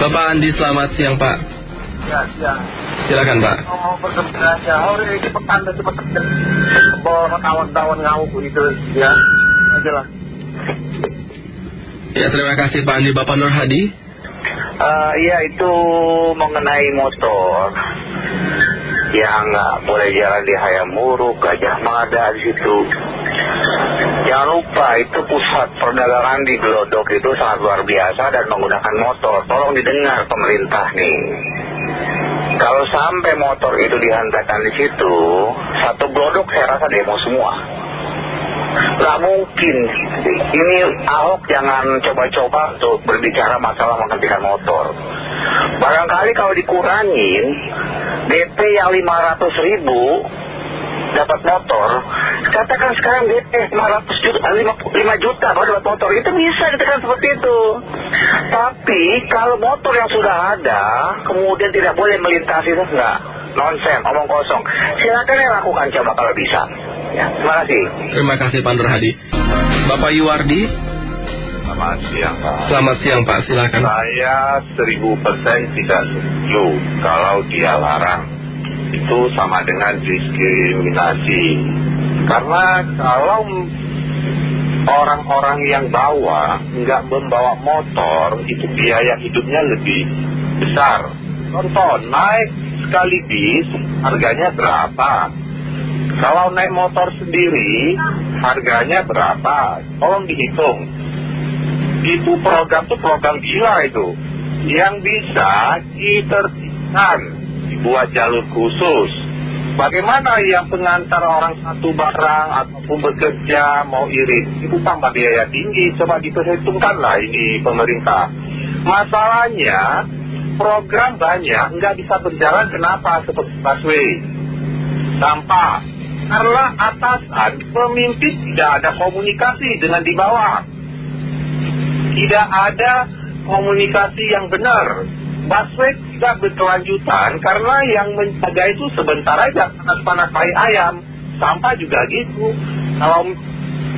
Bapak Andi, selamat siang Pak. Ya, siang. Silakan Pak. Mau bergembira aja. Hari ini pekan itu pekan bawa kawan-kawan ngamuk itu ya. Aja lah. Ya, terima kasih Pak Andi. Bapak Nur Hadi. Eh, iya itu mengenai motor yang nggak boleh jalan di Hayamuruk, Gajah Mada di situ. Jangan lupa itu pusat perdagangan di Glodok itu sangat luar biasa dan menggunakan motor. Tolong didengar pemerintah nih. Kalau sampai motor itu dihantarkan di situ, satu Glodok saya rasa demo semua. Gak mungkin. Ini Ahok jangan coba-coba untuk berbicara masalah menghentikan motor. Barangkali kalau dikurangin, DP yang 500 ribu dapat motor, katakan sekarang DP 500 juta, 5, juta baru dapat motor, itu bisa ditekan seperti itu. Tapi kalau motor yang sudah ada, kemudian tidak boleh melintasi itu enggak. Nonsen, omong kosong. Silakan yang lakukan coba kalau bisa. Ya, terima kasih. Terima kasih Pak Nur Hadi. Bapak Yuwardi. Selamat siang Pak. Selamat siang Pak, silakan. Saya seribu persen tidak setuju kalau dia larang. Itu sama dengan diskriminasi. Karena kalau orang-orang yang bawa nggak membawa motor, itu biaya hidupnya lebih besar. Contoh, naik sekali bis, harganya berapa? Kalau naik motor sendiri, harganya berapa? Tolong dihitung. Itu program tuh program gila itu. Yang bisa ditertibkan, dibuat jalur khusus. Bagaimana yang pengantar orang satu barang ataupun bekerja mau irit, itu tambah biaya tinggi. Coba diperhitungkan lah ini pemerintah. Masalahnya, program banyak nggak bisa berjalan kenapa seperti busway. Sampah. Karena atasan pemimpin tidak ada komunikasi dengan di bawah. Tidak ada komunikasi yang benar. Busway tidak berkelanjutan karena yang menjaga itu sebentar aja panas-panas tai ayam. Sampah juga gitu. Kalau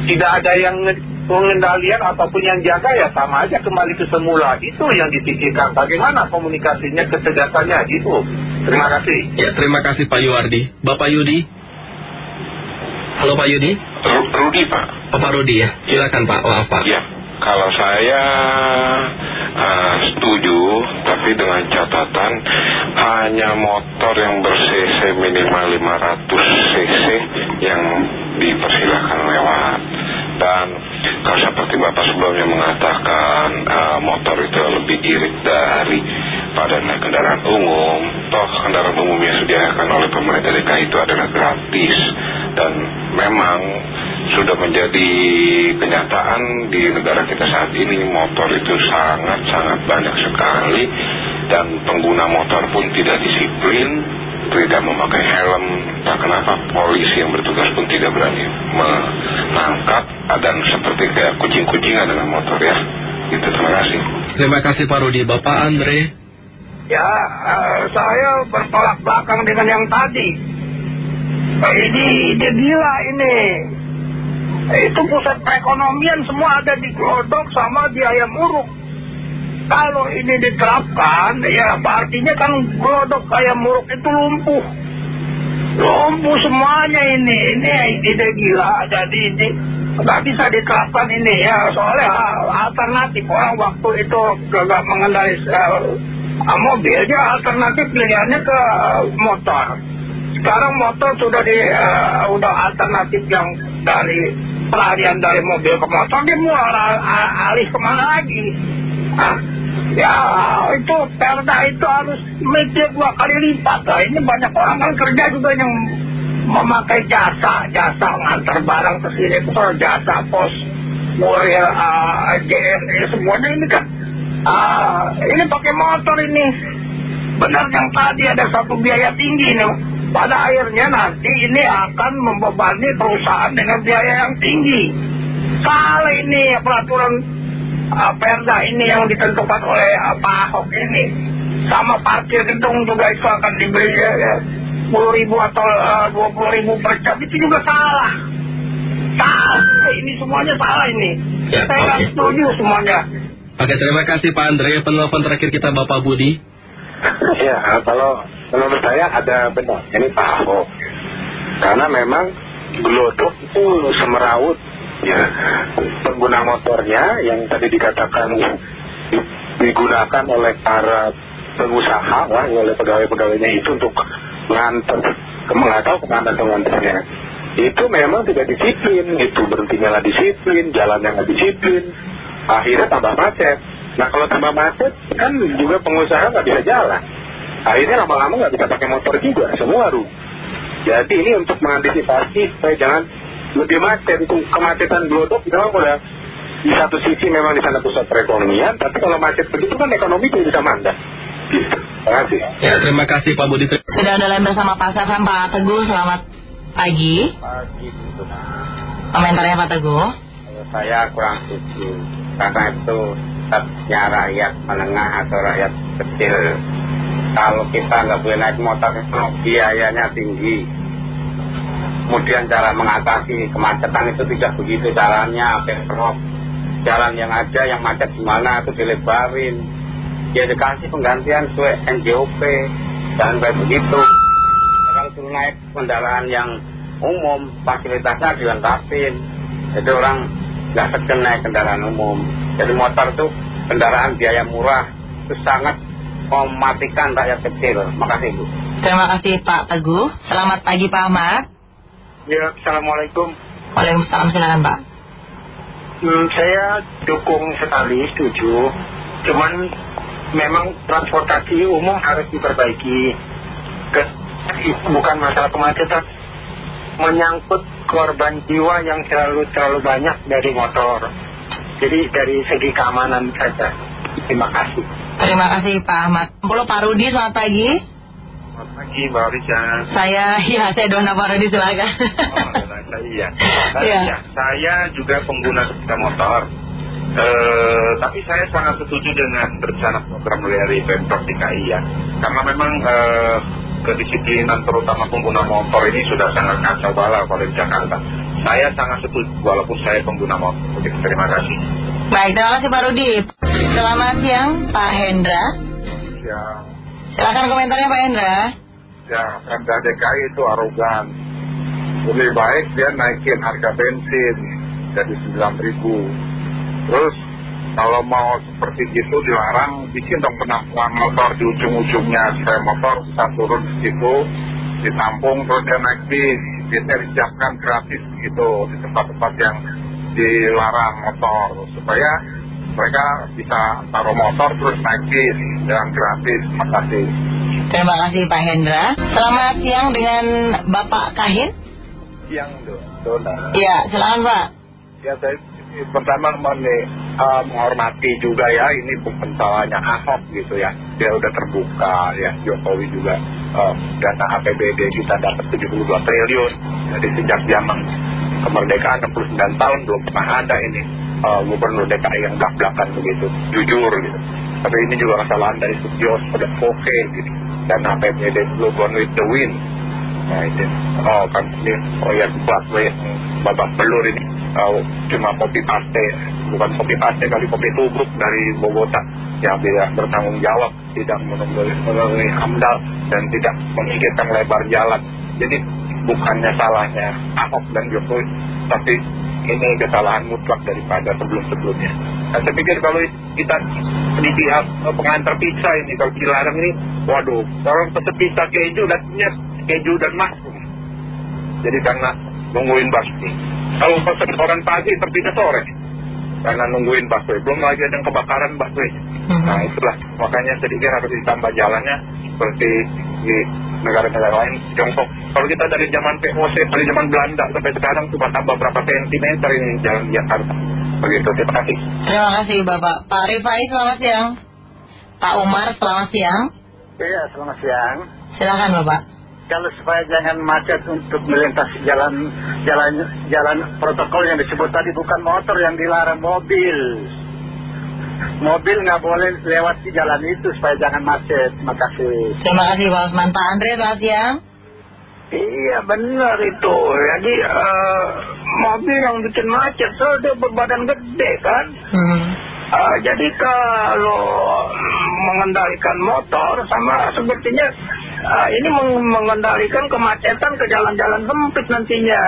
tidak ada yang pengendalian ataupun yang jaga ya sama aja kembali ke semula. Itu yang dipikirkan. Bagaimana komunikasinya, ketegasannya gitu. Terima kasih. Ya, terima kasih Pak Yuwardi. Bapak Yudi. Halo Pak Yudi. Rudi Pak. Oh, Pak Rudi ya. Silakan Pak. Maaf Pak. Ya, kalau saya uh, setuju, tapi dengan catatan hanya motor yang ber-cc minimal 500 cc yang dipersilahkan lewat. Dan kalau seperti Bapak sebelumnya mengatakan uh, motor itu lebih irit dari pada kendaraan umum, toh kendaraan umum yang disediakan oleh pemerintah DKI itu adalah gratis dan memang sudah menjadi kenyataan di negara kita saat ini motor itu sangat-sangat banyak sekali dan pengguna motor pun tidak disiplin tidak memakai helm tak kenapa polisi yang bertugas pun tidak berani menangkap dan seperti kayak kucing-kucingan dengan motor ya itu terima kasih Terima kasih Pak Rudi. Bapak Andre. Ya, eh, saya bertolak belakang dengan yang tadi. Ini ide gila ini. Eh, Itu pusat perekonomian semua ada di Glodok sama di Ayam Uruk. Kalau ini diterapkan, ya artinya kan Glodok Ayam Uruk itu lumpuh. Lumpuh semuanya ini. Ini ide gila. Jadi ini nggak bisa diterapkan ini ya. Soalnya alternatif orang waktu itu gak mengendarai uh, mobilnya alternatif pilihannya ke motor. Sekarang motor sudah di uh, udah alternatif yang dari pelarian dari mobil ke motor dia mau al- al- alih ke mana lagi? Ah, ya itu perda itu harus mikir dua kali lipat. Nah, ini banyak orang kan kerja juga yang memakai jasa jasa ngantar barang ke sini kalau jasa pos kurir uh, JNE semuanya ini kan ah, ini pakai motor ini benar yang tadi ada satu biaya tinggi nih pada akhirnya nanti ini akan membebani perusahaan dengan biaya yang tinggi kalau ini peraturan uh, perda ini yang ditentukan oleh uh, Pak Ahok ini sama parkir gedung juga itu akan diberi ya, ya, 10 ribu atau uh, 20 ribu per jam itu juga salah salah ini semuanya salah ini Ya, saya nggak oke. setuju semuanya Oke, terima kasih Pak Andre. Penelpon terakhir kita Bapak Budi. Ya, kalau menurut saya ada benar. Ini Pak Ahok. Karena memang gelodok itu semeraut ya pengguna motornya yang tadi dikatakan digunakan oleh para pengusaha lah, oleh pegawai-pegawainya itu untuk nganter nggak tahu ke mana tuh nganternya itu memang tidak disiplin itu berhentinya nggak disiplin jalannya nggak disiplin akhirnya tambah macet nah kalau tambah macet kan juga pengusaha nggak bisa jalan akhirnya lama-lama nggak bisa pakai motor juga semua rugi jadi ini untuk mengantisipasi supaya jangan lebih macet itu kemacetan glodok memang udah di satu sisi memang di sana pusat perekonomian tapi kalau macet begitu kan ekonomi juga bisa mandek gitu. Terima kasih. Ya, terima kasih Pak Budi. Sudah ada lain bersama Pak Safran, Pak Teguh, selamat pagi. Pagi itu. Komentarnya Pak Teguh. Saya kurang setuju karena itu tetapnya rakyat menengah atau rakyat kecil. Kalau kita nggak boleh naik motor biayanya tinggi. Kemudian cara mengatasi kemacetan itu tidak begitu caranya. Pemprov jalan yang ada yang macet gimana itu dilebarin. Ya dikasih penggantian sesuai NJOP. Jangan kayak begitu. Kalau suruh naik kendaraan yang umum fasilitasnya dilengkapin. Jadi orang nggak naik kendaraan umum. Jadi motor itu kendaraan biaya murah itu sangat mematikan rakyat kecil. Makasih Bu. Terima kasih Pak Teguh. Selamat pagi Pak Ahmad. Ya, Assalamualaikum. Waalaikumsalam silakan Pak. Hmm, saya dukung sekali, setuju. Cuman memang transportasi umum harus diperbaiki. Ke, bukan masalah kemacetan, menyangkut korban jiwa yang selalu terlalu banyak dari motor. Jadi dari segi keamanan saja. Terima kasih. Terima kasih Pak Ahmad. Pulau Pak Rudi, selamat pagi. Selamat pagi Mbak Risa. Saya, ya saya Dona Pak Rudi, silakan. Oh, saya iya. Iya. Ya, saya juga pengguna sepeda motor. Eh, tapi saya sangat setuju dengan rencana program dari Pemprov DKI ya. Karena memang eh, kedisiplinan terutama pengguna motor ini sudah sangat kacau bala kalau di Jakarta. Saya sangat setuju walaupun saya pengguna motor. Terima kasih. Baik, terima kasih Pak Rudi. Selamat siang Pak Hendra. Ya, Silakan komentarnya Pak Hendra. ya Pemda DKI itu arogan. Lebih baik dia naikin harga bensin jadi 9 ribu. Terus kalau mau seperti gitu dilarang, bikin dong penampungan motor di ujung-ujungnya supaya motor bisa turun di situ, ditampung terus dia naik bis. Bisnya disiapkan gratis gitu di tempat-tempat yang dilarang motor supaya mereka bisa taruh motor terus naik bis dengan gratis. Terima kasih. Terima kasih Pak Hendra. Selamat siang dengan Bapak Kahin. Yang dona. Iya, silakan Pak. Ya saya pertama meni- eh, menghormati juga ya ini salahnya Ahok gitu ya dia udah terbuka ya Jokowi juga eh, dana APBD kita dapat 72 triliun jadi sejak zaman kemerdekaan 69 tahun belum pernah ada ini eh, gubernur DKI yang belak-belakan begitu. Jujur gitu. Tapi ini juga kesalahan dari Sutioso dan Foke gitu. Dan APBD dulu gone with the wind. Nah itu, oh kan ini proyek busway yang babak belur ini. Oh, cuma kopi paste, bukan kopi paste kali kopi tubruk dari Bogota. Yang tidak bertanggung jawab, tidak memenuhi AMDAL dan tidak memikirkan lebar jalan. Jadi bukannya salahnya Ahok dan Jokowi, tapi ini kesalahan mutlak daripada sebelum-sebelumnya. Nah, saya pikir kalau kita di pihak pengantar pizza ini, kalau dilarang ini, waduh, orang pesen pizza keju, datangnya keju dan mushroom. Jadi karena nungguin busway. Kalau pesen orang pagi terbitnya sore. Karena nungguin busway. Belum lagi ada yang kebakaran busway. Mhm. Nah itulah. Makanya pikir harus ditambah jalannya. Seperti di negara-negara lain. Tiongkok. Kalau kita dari zaman POC, dari zaman Belanda sampai sekarang cuma tambah berapa sentimeter ini jalan di Jakarta. Begitu. Terima kasih. Terima kasih Bapak. Pak Rifai, selamat siang. Pak Umar, selamat siang. Iya, selamat siang. Silakan Bapak. Kalau supaya jangan macet untuk melintasi jalan jalan jalan protokol yang disebut tadi bukan motor yang dilarang mobil. Mobil nggak boleh lewat di jalan itu supaya jangan macet. Terima kasih. Terima kasih Pak Osman. Pak Andre, selamat siang. Iya benar itu. Jadi eh, mobil yang bikin macet so dia berbadan gede kan. Hmm. Ah, jadi kalau mengendalikan motor sama sepertinya ah, ini meng- mengendalikan kemacetan ke jalan-jalan sempit nantinya.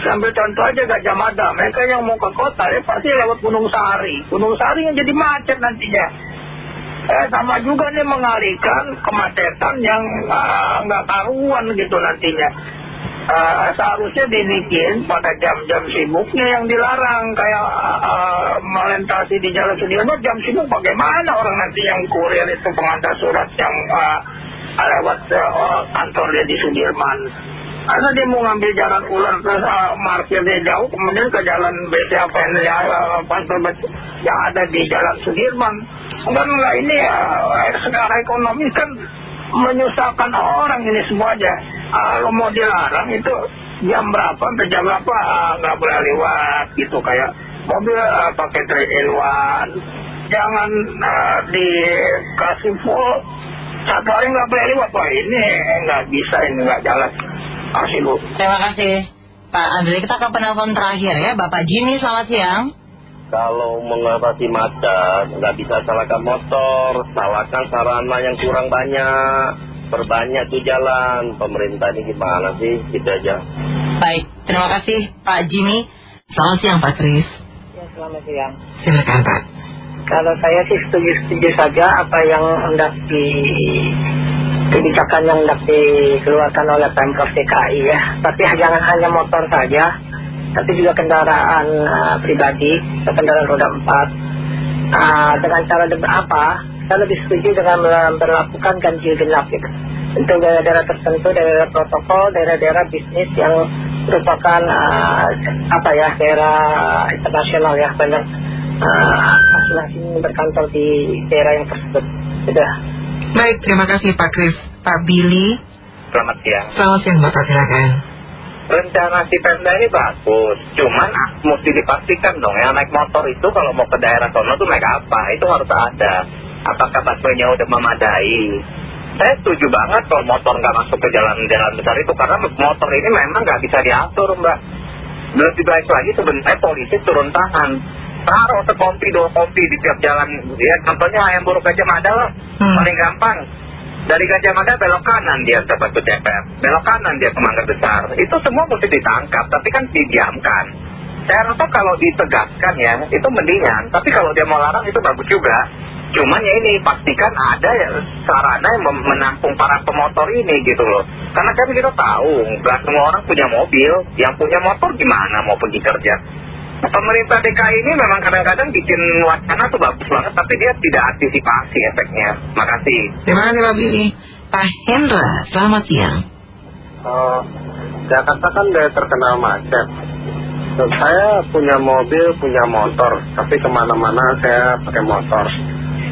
Sambil contoh aja Gajah Mada, mereka yang mau ke kota ya pasti lewat Gunung Sari. Gunung Sari yang jadi macet nantinya. Eh, sama juga nih mengalihkan kemacetan yang ah, nggak karuan gitu nantinya. Eh, seharusnya dibikin pada jam-jam sibuknya yang dilarang kayak eh, melintasi di jalan Sudirman jam sibuk bagaimana orang nanti yang kurir itu pengantar surat yang eh, lewat eh, kantor dia di Sudirman karena dia mau ngambil jalan ular terus eh, parkir dia jauh kemudian ke jalan BCAPN ya, eh, BC- yang ada di jalan Sudirman kan nggak ini eh, secara ekonomi kan menyusahkan orang ini semuanya. Kalau mau dilarang itu jam berapa sampai jam berapa nggak boleh lewat gitu kayak mobil pakai trade in one. Jangan dikasih full satu hari nggak boleh lewat. Wah ini nggak bisa ini nggak jalan. Kasih. Terima kasih Pak Andre. Kita ke penelpon terakhir ya Bapak Jimmy selamat siang. Kalau mengatasi macet, nggak bisa salahkan motor, salahkan sarana yang kurang banyak, perbanyak tuh jalan. Pemerintah ini gimana sih? Gitu aja. Baik, terima kasih Pak Jimmy. Selamat siang Pak Kris. Ya, selamat siang. Silakan Pak. Kalau saya sih setuju-setuju saja apa yang hendak di kebijakan yang hendak dikeluarkan oleh Pemprov DKI ya. Tapi jangan hanya motor saja, tapi juga kendaraan ah, pribadi, kendaraan roda empat. Ah, dengan cara apa? Saya lebih setuju dengan memperlakukan ganjil genap gitu. Untuk daerah-daerah tertentu, daerah protokol, daerah-daerah bisnis yang merupakan ah, apa ya daerah internasional ya banyak ah, masing-masing berkantor di daerah yang tersebut. Sudah. Baik, terima kasih Pak Kris. Pak Billy, Selamat siang. selamat siang Bapak silakan. Rencana si Pemda ini bagus, cuman ah, mesti dipastikan dong yang naik motor itu kalau mau ke daerah sono tuh naik apa, itu harus ada. Apakah busway-nya udah memadai? Saya setuju banget kalau motor nggak masuk ke jalan-jalan besar itu karena motor ini memang nggak bisa diatur mbak. Lebih baik lagi sebenarnya polisi turun tangan. Taruh sekompi dua kompi di tiap jalan. Ya contohnya ayam buruk gajah mada lah. Hmm. Paling gampang. Dari Gajah Mada belok kanan dia ke Batu Ceper. Belok kanan dia ke Mangga Besar. Itu semua mesti ditangkap, tapi kan didiamkan. Saya rasa kalau ditegaskan ya, itu mendingan. Tapi kalau dia mau larang itu bagus juga. Cuman ya ini, pastikan ada ya sarana yang menampung para pemotor ini gitu loh. Karena kan kita tahu, nggak semua orang punya mobil. Yang punya motor gimana mau pergi kerja? Pemerintah DKI ini memang kadang-kadang bikin wacana tuh bagus banget, tapi dia tidak antisipasi efeknya. Makasih. Terima kasih Pak Billy. Pak Hendra, selamat siang. Eh, Jakarta kan udah terkenal macet. Saya punya mobil, punya motor, tapi ke mana-mana saya pakai motor.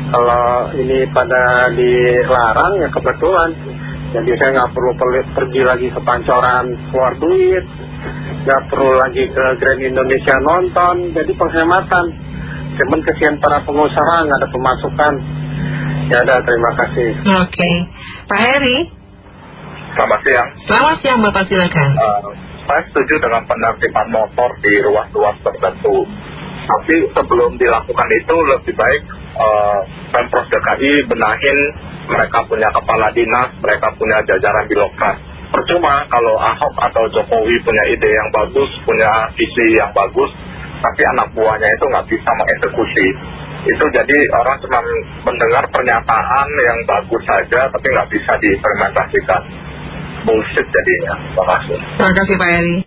Kalau ini pada dilarang ya kebetulan. Jadi saya nggak perlu pergi lagi ke pancoran keluar duit, nggak perlu lagi ke Grand Indonesia nonton, jadi penghematan. Cuman kesian para pengusaha nggak ada pemasukan. Ya udah terima kasih. Oke. Pak Heri, Selamat siang. selamat siang Bapak silakan. Eh, saya setuju dengan penertiban motor di ruas-ruas tertentu. Tapi sebelum dilakukan itu lebih baik eh, Pemprov DKI benahin mereka punya kepala dinas, mereka punya jajaran birokrat. Percuma kalau Ahok atau Jokowi punya ide yang bagus, punya visi yang bagus, tapi anak buahnya itu nggak bisa mengeksekusi. Itu jadi orang cuma mendengar pernyataan yang bagus saja, tapi nggak bisa diimplementasikan. Bullshit jadinya. Terima kasih. Terima kasih Pak Heri.